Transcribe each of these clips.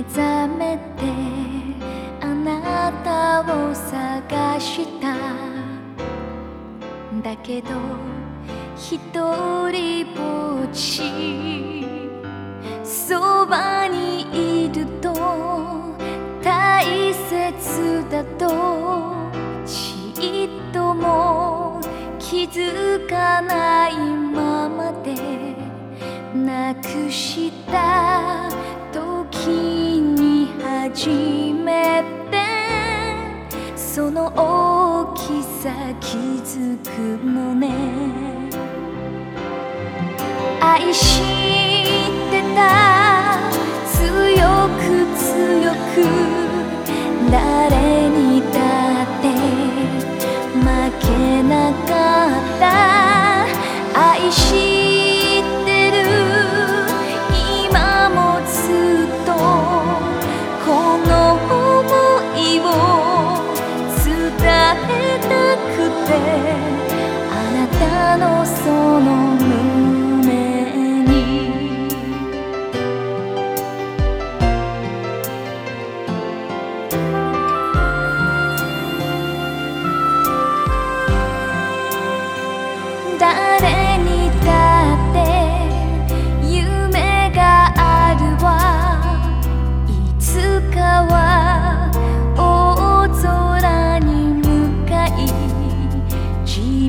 目覚めてあなたを探した。だけど一人ぼっちそばにいると大切だとちっとも気づかないままでなくした時初めてその大きさ気づくのね愛してた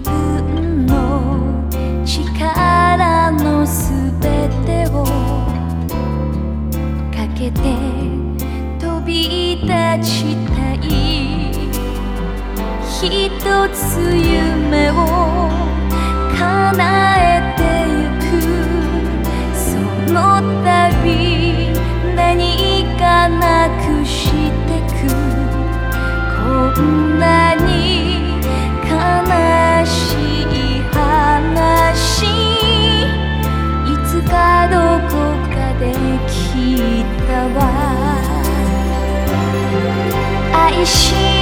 分の力のすべてをかけて飛び立ちたい。一つ夢を愛し